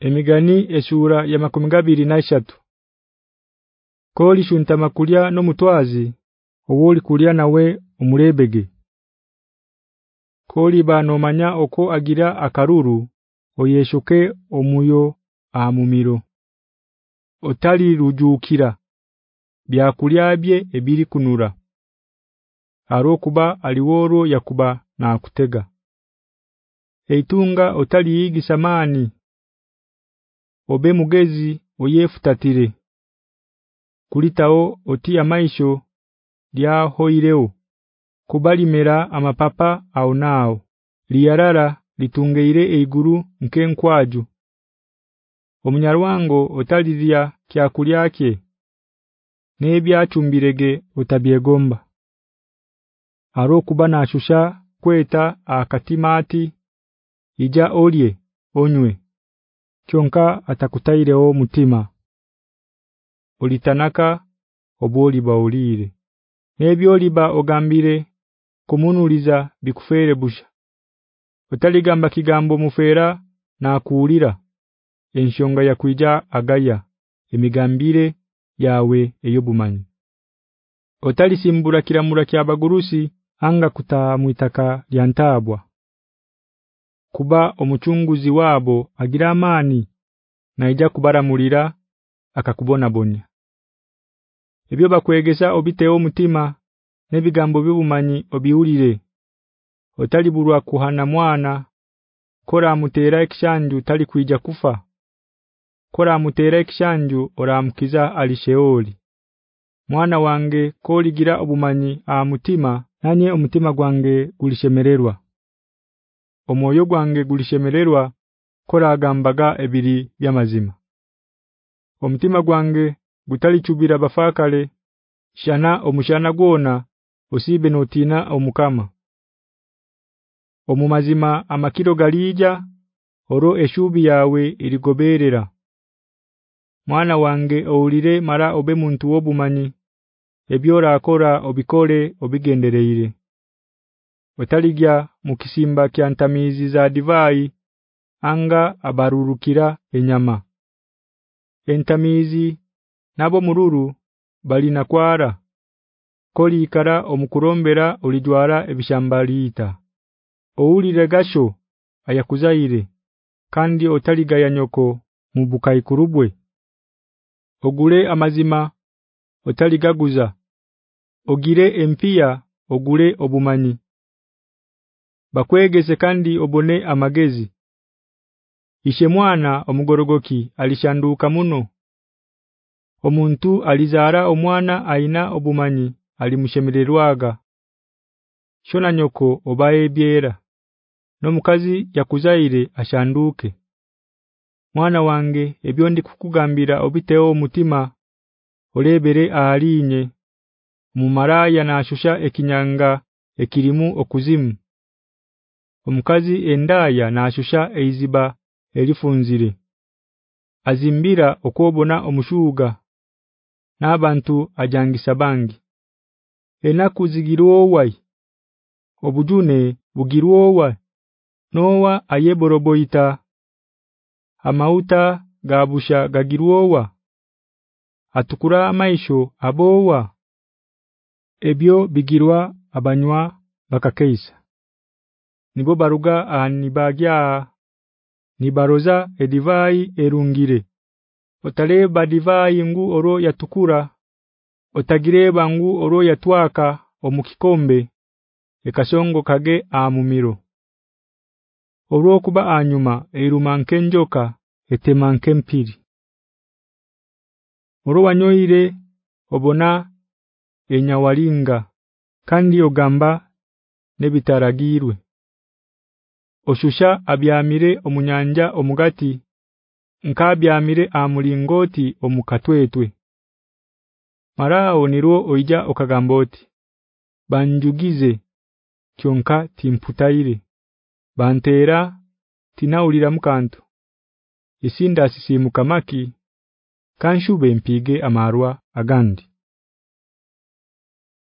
Emigani esura ya makumigabiri na ishatu Koli shuntama kulya no mutwazi owuli kulya nawe omulebege. Koli bano manya oko agira akaruru oyeshuke omuyo amumiro. Otali rujukira byakulyabye ebiri kunura. Arokuba aliworo yakuba na kutega Eitunga otali yigisamani obe mugezi oyefutatire kulitao dia hoireo. Kubali mera amapapa au nao. Liyarara litungeire eiguru nkenkwaju omunyarwango otaliria kyakulyake nebyachumbirege utabyegomba Aro kubana ashusha kweta akatimati. Ija olye onywe kyonka atakutairewo mutima ulitanaka oboli baulire nebyo liba ogambire kumunuliza bikufere busha utaligamba kigambo mufera na kuulira enshonga ya kuija agaya emigambire yawe eyobumanyi. Otalisimbura kiramura kya bagurusi anga kutamwitaka lyantabwa kuba omuchunguzi wabo agira amani naija kubaramulira akakubona bonya Ebyo bakwegesa obiteo mutima nebigambo bibumanyi obiulire otaliburwa kuhana mwana kora mutera ekishanju tali kuija kufa. Kora mutera ekishanju oramkiza alisheoli mwana wange koligira obumanyi a mutima nanye omutima gwange gulishemererwa omwoyo gwange gulishemererwa kora agambaga ebiri byamazima. Omutima gwange gutalichubira bafakale shana omushana gwona osibe notina omukama. Omumazima amakiro galija oro eshubi yawe iligoberera mwana wange oulire mara obe muntu wobumanyi ebyora akora obikole obigendereere Otaligya mukisimba kyantamizi za divai anga abarurukira enyama. Entamizi nabo mururu bali na kwara. Koli ikara omukurombera ulijwara ebishambalita Oulire gasho ayakuzaire kandi otaligaya nyoko mubukai kurubwe Ogule amazima otaligaguza. Ogire empia ogule obumanyi Bakwegeze kandi obone amagezi. Ishe mwana omugorogoki alishanduka muno. Omuntu alizara omwana aina obumanyi alimushemererwaga. Shona nyoko obaye byera no mukazi yakuzaire ashanduke. Mwana wange ebyo ndi kukugambira obiteo mutima olebere alinye mumaraya na ashusha ekinyanga ekirimu okuzimu Omukazi endaya nashusha ashusha eiziba elifunzire azimbira okwobona omushuga nabantu ajangisa bangi. Enaku zigirowai obujune bugirowa nowa ayeboroboita. Amauta gabusha gagirowa atukura amaisho abowa. Ebyo bigirwa abanywa bakakeisa nibo baruga anibagya nibaroza edivai erungire. Otaleba divai ngu oro yatukura otagireba ngu oro yatwaka omukikombe ekashongo kage amumiro Oro kuba anyuma erumanke njoka etemanke mpiri. Oro wanyoire obona enyawalinga kandi ogamba nebitaragirwe Oshusha abyamire omunyanja omugati nkabyamire amulingoti omukatwetwe Marao niro oija okagamboti banjugize kyonka timputaire. Bantera tinaulira mukanto isinda asisimuka maki kanshube mpige amarwa agandi